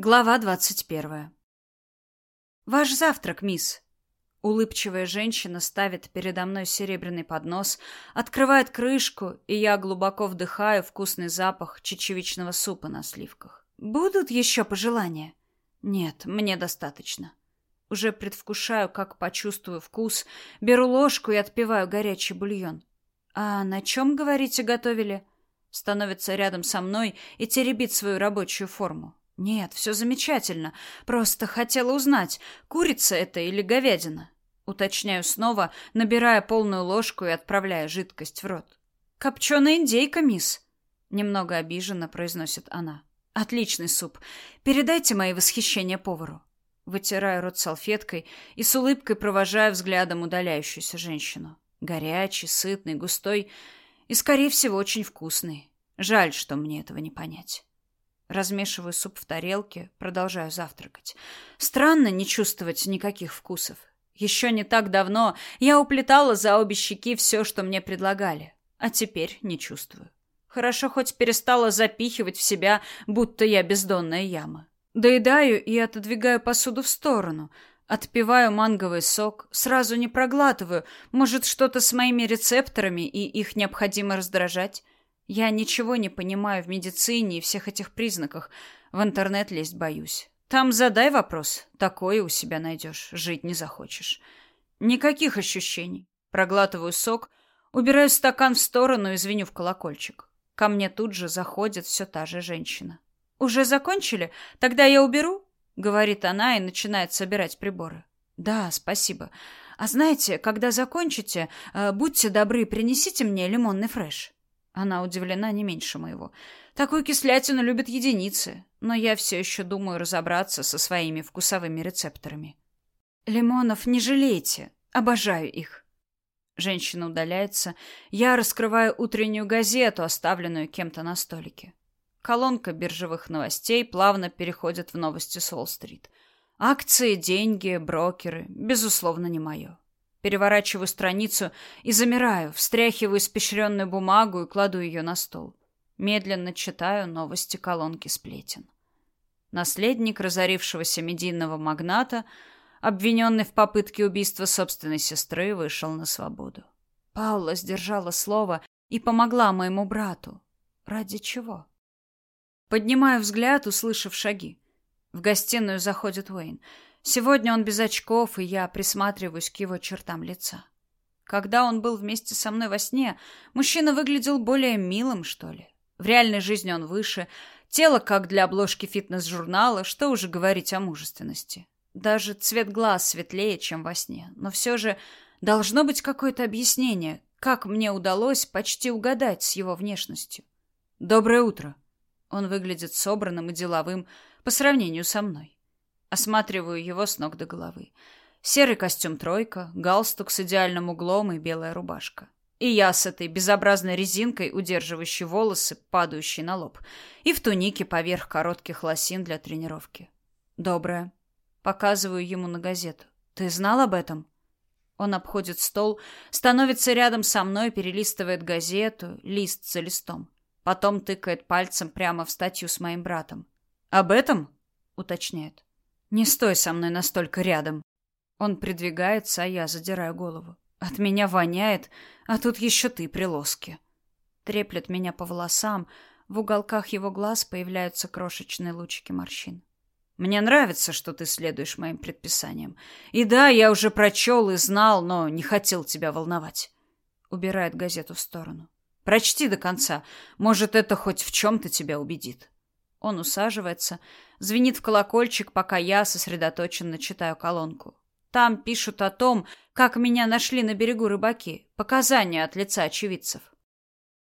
Глава двадцать первая. Ваш завтрак, мисс. Улыбчивая женщина ставит передо мной серебряный поднос, открывает крышку, и я глубоко вдыхаю вкусный запах чечевичного супа на сливках. Будут еще пожелания? Нет, мне достаточно. Уже предвкушаю, как почувствую вкус, беру ложку и отпиваю горячий бульон. А на чем, говорите, готовили? Становится рядом со мной и теребит свою рабочую форму. Нет, все замечательно. Просто хотела узнать, курица это или говядина. Уточняю снова, набирая полную ложку и отправляя жидкость в рот. Копченая индейка, мисс. Немного обиженно произносит она. Отличный суп. Передайте мои восхищения повару. Вытираю рот салфеткой и с улыбкой провожаю взглядом удаляющуюся женщину. Горячий, сытный, густой и, скорее всего, очень вкусный. Жаль, что мне этого не понять. Размешиваю суп в тарелке, продолжаю завтракать. Странно не чувствовать никаких вкусов. Еще не так давно я уплетала за обе щеки все, что мне предлагали, а теперь не чувствую. Хорошо хоть перестала запихивать в себя, будто я бездонная яма. Доедаю и отодвигаю посуду в сторону. Отпиваю манговый сок, сразу не проглатываю. Может, что-то с моими рецепторами, и их необходимо раздражать. Я ничего не понимаю в медицине и всех этих признаках. В интернет лезть боюсь. Там задай вопрос. Такое у себя найдешь. Жить не захочешь. Никаких ощущений. Проглатываю сок, убираю стакан в сторону и звеню в колокольчик. Ко мне тут же заходит все та же женщина. «Уже закончили? Тогда я уберу?» — говорит она и начинает собирать приборы. «Да, спасибо. А знаете, когда закончите, э, будьте добры, принесите мне лимонный фреш». Она удивлена не меньше моего. Такую кислятину любят единицы, но я все еще думаю разобраться со своими вкусовыми рецепторами. Лимонов не жалейте, обожаю их. Женщина удаляется. Я раскрываю утреннюю газету, оставленную кем-то на столике. Колонка биржевых новостей плавно переходит в новости с Уолл-стрит. Акции, деньги, брокеры, безусловно, не мое. Переворачиваю страницу и замираю, встряхиваю испещренную бумагу и кладу ее на стол. Медленно читаю новости колонки сплетен. Наследник разорившегося медийного магната, обвиненный в попытке убийства собственной сестры, вышел на свободу. Паула сдержала слово и помогла моему брату. Ради чего? Поднимаю взгляд, услышав шаги. В гостиную заходит Уэйн. Сегодня он без очков, и я присматриваюсь к его чертам лица. Когда он был вместе со мной во сне, мужчина выглядел более милым, что ли. В реальной жизни он выше, тело как для обложки фитнес-журнала, что уже говорить о мужественности. Даже цвет глаз светлее, чем во сне. Но все же должно быть какое-то объяснение, как мне удалось почти угадать с его внешностью. «Доброе утро!» Он выглядит собранным и деловым по сравнению со мной. Осматриваю его с ног до головы. Серый костюм тройка, галстук с идеальным углом и белая рубашка. И я с этой безобразной резинкой, удерживающей волосы, падающие на лоб. И в тунике поверх коротких лосин для тренировки. Доброе. Показываю ему на газету. Ты знал об этом? Он обходит стол, становится рядом со мной, перелистывает газету, лист за листом. Потом тыкает пальцем прямо в статью с моим братом. «Об этом?» — уточняет. Не стой со мной настолько рядом. Он придвигается, а я задираю голову. От меня воняет, а тут еще ты при лоске. Треплет меня по волосам, в уголках его глаз появляются крошечные лучики морщин. Мне нравится, что ты следуешь моим предписаниям. И да, я уже прочел и знал, но не хотел тебя волновать. Убирает газету в сторону. Прочти до конца. Может, это хоть в чем-то тебя убедит. Он усаживается, звенит в колокольчик, пока я сосредоточенно читаю колонку. Там пишут о том, как меня нашли на берегу рыбаки, показания от лица очевидцев.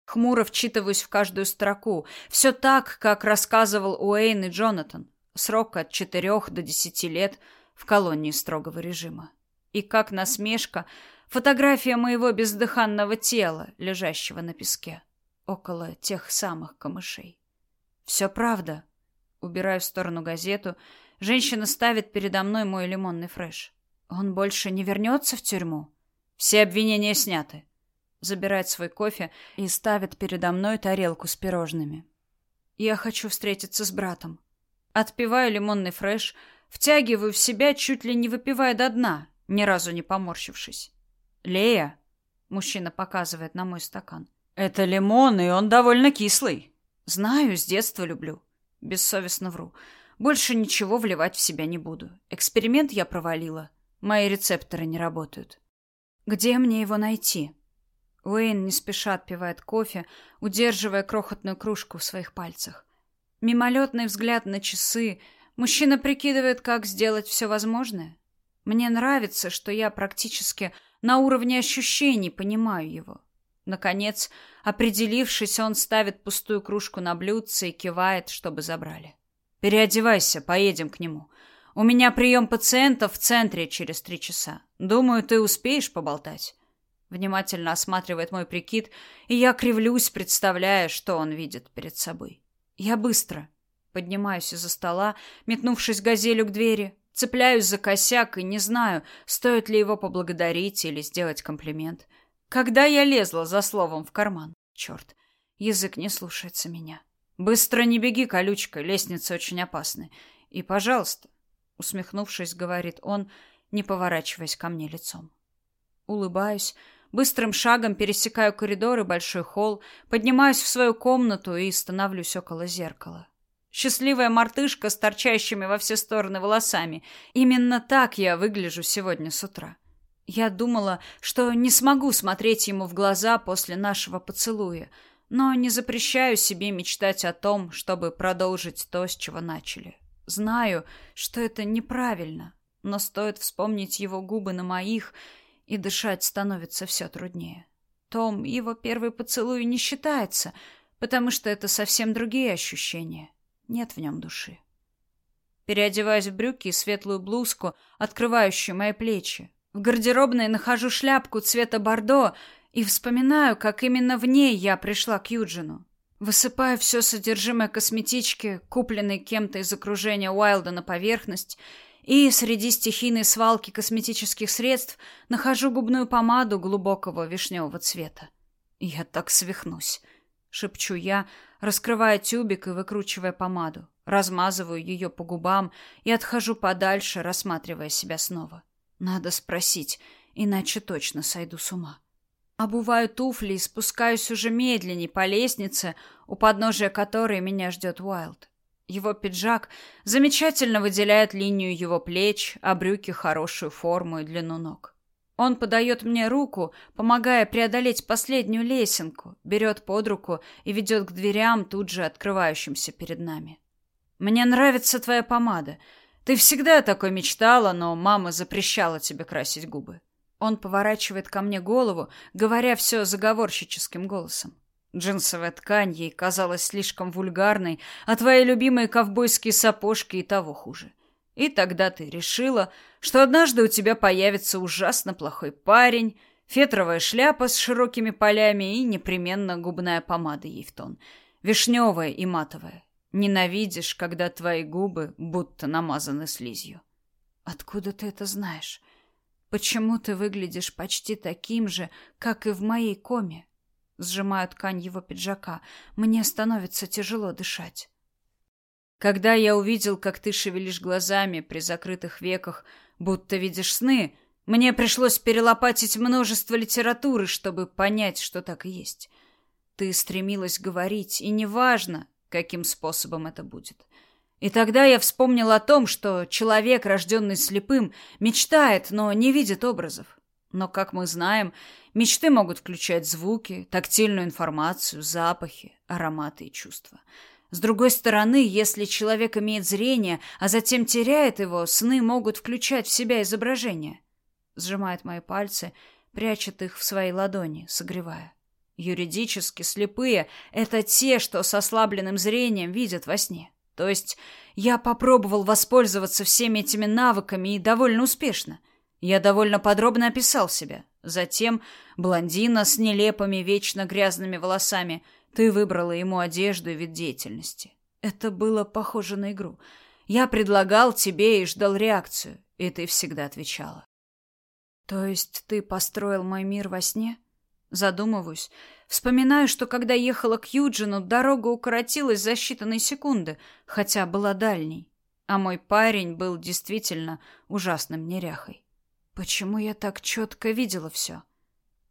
Хмуро вчитываюсь в каждую строку. Все так, как рассказывал Уэйн и Джонатан. Срок от четырех до десяти лет в колонии строгого режима. И как насмешка, фотография моего бездыханного тела, лежащего на песке, около тех самых камышей. Все правда. Убираю в сторону газету. Женщина ставит передо мной мой лимонный фреш. Он больше не вернется в тюрьму? Все обвинения сняты. Забирает свой кофе и ставит передо мной тарелку с пирожными. Я хочу встретиться с братом. Отпиваю лимонный фреш, втягиваю в себя, чуть ли не выпивая до дна, ни разу не поморщившись. «Лея», — мужчина показывает на мой стакан, — «это лимон, и он довольно кислый». «Знаю, с детства люблю». Бессовестно вру. Больше ничего вливать в себя не буду. Эксперимент я провалила. Мои рецепторы не работают. Где мне его найти? Уэйн не спеша отпивает кофе, удерживая крохотную кружку в своих пальцах. Мимолетный взгляд на часы. Мужчина прикидывает, как сделать все возможное. Мне нравится, что я практически на уровне ощущений понимаю его. Наконец, определившись, он ставит пустую кружку на блюдце и кивает, чтобы забрали. «Переодевайся, поедем к нему. У меня прием пациентов в центре через три часа. Думаю, ты успеешь поболтать». Внимательно осматривает мой прикид, и я кривлюсь, представляя, что он видит перед собой. Я быстро поднимаюсь из-за стола, метнувшись газелью к двери, цепляюсь за косяк и не знаю, стоит ли его поблагодарить или сделать комплимент. Когда я лезла за словом в карман? Черт, язык не слушается меня. Быстро не беги, колючка, лестница очень опасная. И, пожалуйста, усмехнувшись, говорит он, не поворачиваясь ко мне лицом. Улыбаюсь, быстрым шагом пересекаю коридор и большой холл, поднимаюсь в свою комнату и становлюсь около зеркала. Счастливая мартышка с торчащими во все стороны волосами. Именно так я выгляжу сегодня с утра. Я думала, что не смогу смотреть ему в глаза после нашего поцелуя, но не запрещаю себе мечтать о том, чтобы продолжить то, с чего начали. Знаю, что это неправильно, но стоит вспомнить его губы на моих, и дышать становится все труднее. Том, его первый поцелуй не считается, потому что это совсем другие ощущения. Нет в нем души. Переодеваюсь в брюки и светлую блузку, открывающую мои плечи, в гардеробной нахожу шляпку цвета бордо и вспоминаю, как именно в ней я пришла к Юджину. Высыпаю все содержимое косметички, купленной кем-то из окружения Уайлда на поверхность, и среди стихийной свалки косметических средств нахожу губную помаду глубокого вишневого цвета. Я так свихнусь, шепчу я, раскрывая тюбик и выкручивая помаду, размазываю ее по губам и отхожу подальше, рассматривая себя снова. Надо спросить, иначе точно сойду с ума. Обуваю туфли и спускаюсь уже медленнее по лестнице, у подножия которой меня ждет Уайлд. Его пиджак замечательно выделяет линию его плеч, а брюки хорошую форму и длину ног. Он подает мне руку, помогая преодолеть последнюю лесенку, берет под руку и ведет к дверям, тут же открывающимся перед нами. «Мне нравится твоя помада. Ты всегда такой мечтала, но мама запрещала тебе красить губы. Он поворачивает ко мне голову, говоря все заговорщическим голосом. Джинсовая ткань ей казалась слишком вульгарной, а твои любимые ковбойские сапожки и того хуже. И тогда ты решила, что однажды у тебя появится ужасно плохой парень, фетровая шляпа с широкими полями и непременно губная помада ей в тон, вишневая и матовая. Ненавидишь, когда твои губы будто намазаны слизью. Откуда ты это знаешь? Почему ты выглядишь почти таким же, как и в моей коме? Сжимаю ткань его пиджака. Мне становится тяжело дышать. Когда я увидел, как ты шевелишь глазами при закрытых веках, будто видишь сны, мне пришлось перелопатить множество литературы, чтобы понять, что так и есть. Ты стремилась говорить, и неважно, каким способом это будет. И тогда я вспомнил о том, что человек, рожденный слепым, мечтает, но не видит образов. Но, как мы знаем, мечты могут включать звуки, тактильную информацию, запахи, ароматы и чувства. С другой стороны, если человек имеет зрение, а затем теряет его, сны могут включать в себя изображение. Сжимает мои пальцы, прячет их в свои ладони, согревая. Юридически слепые — это те, что с ослабленным зрением видят во сне. То есть я попробовал воспользоваться всеми этими навыками и довольно успешно. Я довольно подробно описал себя. Затем блондина с нелепыми, вечно грязными волосами. Ты выбрала ему одежду и вид деятельности. Это было похоже на игру. Я предлагал тебе и ждал реакцию, и ты всегда отвечала. То есть ты построил мой мир во сне? — Задумываюсь. Вспоминаю, что когда ехала к Юджину, дорога укоротилась за считанные секунды, хотя была дальней. А мой парень был действительно ужасным неряхой. Почему я так четко видела все?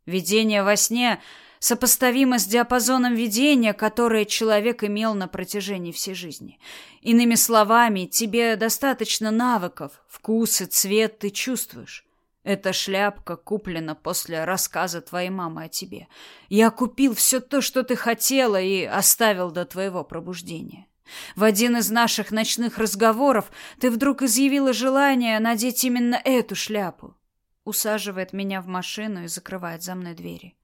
Видение во сне сопоставимо с диапазоном видения, которое человек имел на протяжении всей жизни. Иными словами, тебе достаточно навыков, вкус и цвет ты чувствуешь. Эта шляпка куплена после рассказа твоей мамы о тебе. Я купил все то, что ты хотела, и оставил до твоего пробуждения. В один из наших ночных разговоров ты вдруг изъявила желание надеть именно эту шляпу. Усаживает меня в машину и закрывает за мной двери.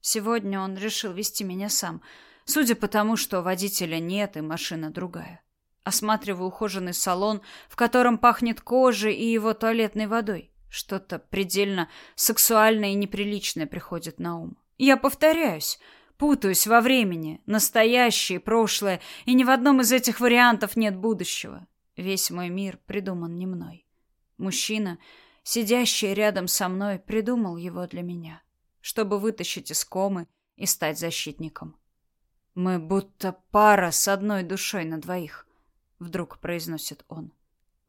Сегодня он решил вести меня сам, судя по тому, что водителя нет и машина другая. Осматриваю ухоженный салон, в котором пахнет кожей и его туалетной водой. Что-то предельно сексуальное и неприличное приходит на ум. Я повторяюсь, путаюсь во времени, настоящее прошлое, и ни в одном из этих вариантов нет будущего. Весь мой мир придуман не мной. Мужчина, сидящий рядом со мной, придумал его для меня, чтобы вытащить из комы и стать защитником. Мы будто пара с одной душой на двоих, вдруг произносит он.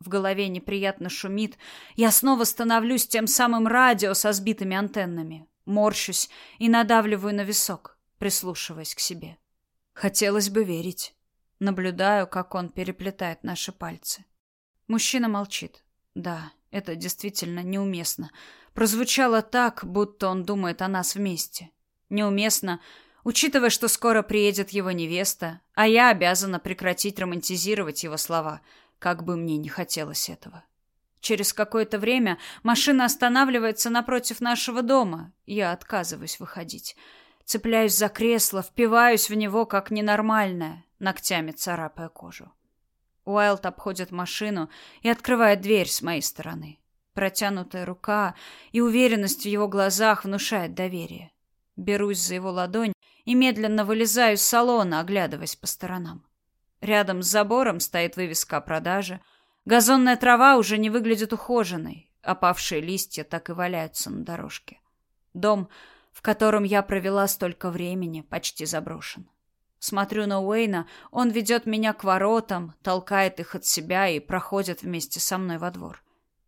В голове неприятно шумит. Я снова становлюсь тем самым радио со сбитыми антеннами. Морщусь и надавливаю на висок, прислушиваясь к себе. Хотелось бы верить. Наблюдаю, как он переплетает наши пальцы. Мужчина молчит. Да, это действительно неуместно. Прозвучало так, будто он думает о нас вместе. Неуместно, учитывая, что скоро приедет его невеста, а я обязана прекратить романтизировать его слова — как бы мне не хотелось этого. Через какое-то время машина останавливается напротив нашего дома. Я отказываюсь выходить. Цепляюсь за кресло, впиваюсь в него как ненормальная, ногтями царапая кожу. Уайлд обходит машину и открывает дверь с моей стороны. Протянутая рука и уверенность в его глазах внушает доверие. Берусь за его ладонь и медленно вылезаю из салона, оглядываясь по сторонам. Рядом с забором стоит вывеска о продаже. Газонная трава уже не выглядит ухоженной. Опавшие листья так и валяются на дорожке. Дом, в котором я провела столько времени, почти заброшен. Смотрю на Уэйна, он ведет меня к воротам, толкает их от себя и проходит вместе со мной во двор.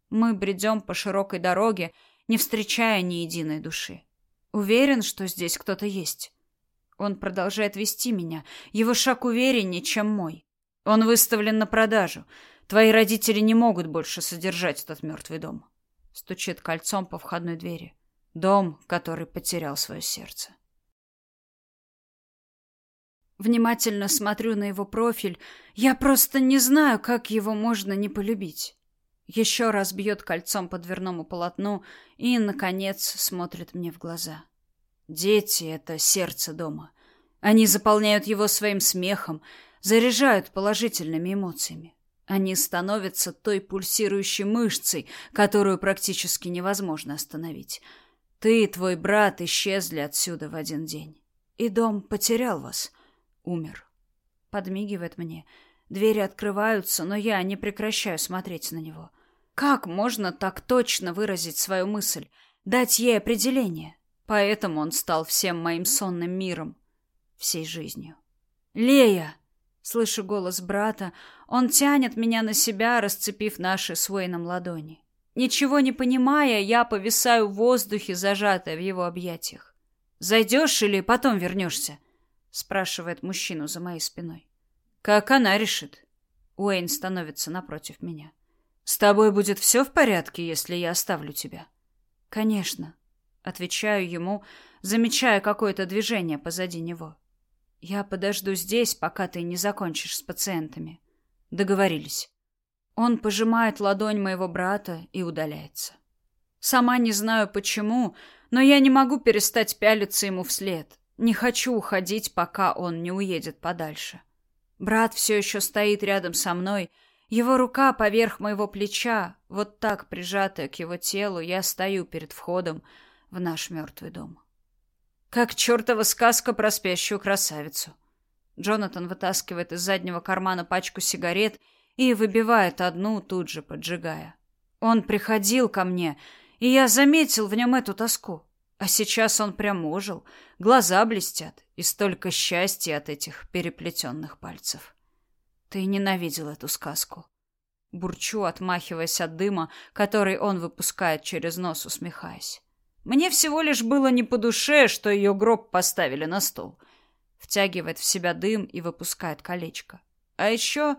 Мы бредем по широкой дороге, не встречая ни единой души. Уверен, что здесь кто-то есть. Он продолжает вести меня. Его шаг увереннее, чем мой. Он выставлен на продажу. Твои родители не могут больше содержать этот мертвый дом. Стучит кольцом по входной двери. Дом, который потерял свое сердце. Внимательно смотрю на его профиль. Я просто не знаю, как его можно не полюбить. Еще раз бьет кольцом по дверному полотну и, наконец, смотрит мне в глаза. Дети — это сердце дома. Они заполняют его своим смехом, заряжают положительными эмоциями. Они становятся той пульсирующей мышцей, которую практически невозможно остановить. Ты и твой брат исчезли отсюда в один день. И дом потерял вас. Умер. Подмигивает мне. Двери открываются, но я не прекращаю смотреть на него. Как можно так точно выразить свою мысль, дать ей определение? Поэтому он стал всем моим сонным миром, всей жизнью. «Лея!» — слышу голос брата. Он тянет меня на себя, расцепив наши с Уэйном ладони. Ничего не понимая, я повисаю в воздухе, зажатая в его объятиях. «Зайдешь или потом вернешься?» — спрашивает мужчину за моей спиной. «Как она решит?» Уэйн становится напротив меня. «С тобой будет все в порядке, если я оставлю тебя?» «Конечно», Отвечаю ему, замечая какое-то движение позади него. Я подожду здесь, пока ты не закончишь с пациентами. Договорились. Он пожимает ладонь моего брата и удаляется. Сама не знаю почему, но я не могу перестать пялиться ему вслед. Не хочу уходить, пока он не уедет подальше. Брат все еще стоит рядом со мной. Его рука поверх моего плеча, вот так прижатая к его телу, я стою перед входом, в наш мертвый дом. Как чертова сказка про спящую красавицу. Джонатан вытаскивает из заднего кармана пачку сигарет и выбивает одну, тут же поджигая. Он приходил ко мне, и я заметил в нем эту тоску. А сейчас он прям ожил, глаза блестят, и столько счастья от этих переплетенных пальцев. Ты ненавидел эту сказку. Бурчу, отмахиваясь от дыма, который он выпускает через нос, усмехаясь. Мне всего лишь было не по душе, что ее гроб поставили на стол. Втягивает в себя дым и выпускает колечко. А еще,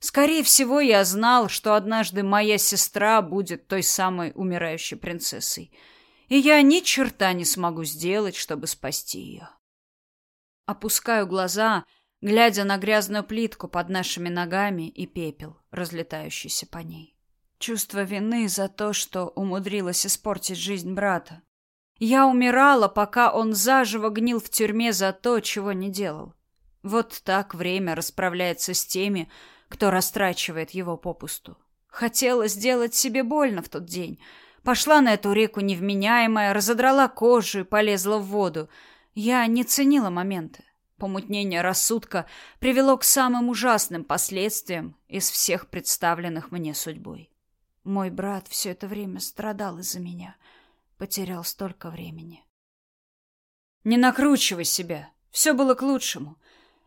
скорее всего, я знал, что однажды моя сестра будет той самой умирающей принцессой — и я ни черта не смогу сделать, чтобы спасти ее. Опускаю глаза, глядя на грязную плитку под нашими ногами и пепел, разлетающийся по ней. Чувство вины за то, что умудрилась испортить жизнь брата. Я умирала, пока он заживо гнил в тюрьме за то, чего не делал. Вот так время расправляется с теми, кто растрачивает его попусту. Хотела сделать себе больно в тот день — Пошла на эту реку невменяемая, разодрала кожу и полезла в воду. Я не ценила моменты. Помутнение рассудка привело к самым ужасным последствиям из всех представленных мне судьбой. Мой брат все это время страдал из-за меня. Потерял столько времени. Не накручивай себя. Все было к лучшему.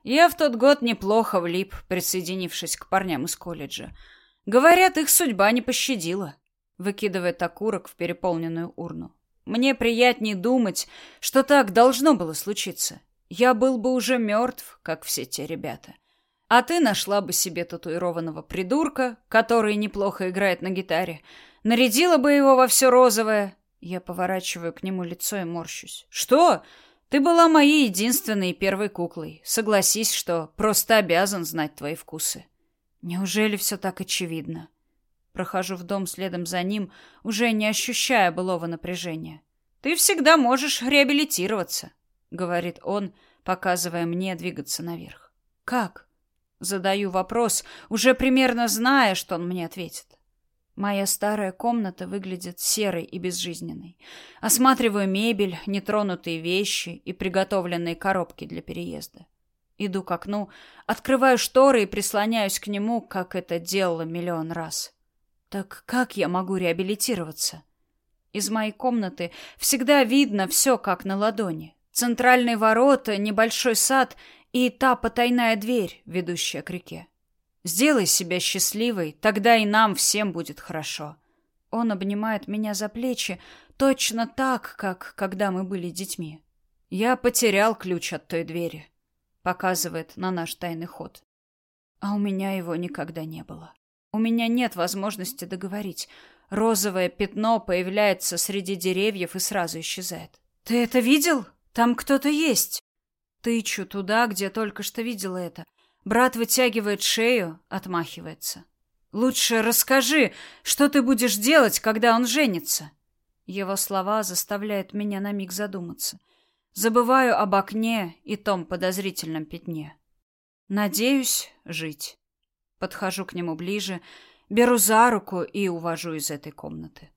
Я в тот год неплохо влип, присоединившись к парням из колледжа. Говорят, их судьба не пощадила выкидывает окурок в переполненную урну. Мне приятнее думать, что так должно было случиться. Я был бы уже мертв, как все те ребята. А ты нашла бы себе татуированного придурка, который неплохо играет на гитаре, нарядила бы его во все розовое. Я поворачиваю к нему лицо и морщусь. Что? Ты была моей единственной и первой куклой. Согласись, что просто обязан знать твои вкусы. Неужели все так очевидно? Прохожу в дом следом за ним, уже не ощущая былого напряжения. «Ты всегда можешь реабилитироваться», — говорит он, показывая мне двигаться наверх. «Как?» Задаю вопрос, уже примерно зная, что он мне ответит. Моя старая комната выглядит серой и безжизненной. Осматриваю мебель, нетронутые вещи и приготовленные коробки для переезда. Иду к окну, открываю шторы и прислоняюсь к нему, как это делала миллион раз. Так как я могу реабилитироваться? Из моей комнаты всегда видно все как на ладони. Центральные ворота, небольшой сад и та потайная дверь, ведущая к реке. Сделай себя счастливой, тогда и нам всем будет хорошо. Он обнимает меня за плечи точно так, как когда мы были детьми. Я потерял ключ от той двери. Показывает на наш тайный ход. А у меня его никогда не было. У меня нет возможности договорить. Розовое пятно появляется среди деревьев и сразу исчезает. Ты это видел? Там кто-то есть. Тычу туда, где только что видела это. Брат вытягивает шею, отмахивается. Лучше расскажи, что ты будешь делать, когда он женится. Его слова заставляют меня на миг задуматься. Забываю об окне и том подозрительном пятне. Надеюсь жить. Подхожу к нему ближе, беру за руку и увожу из этой комнаты.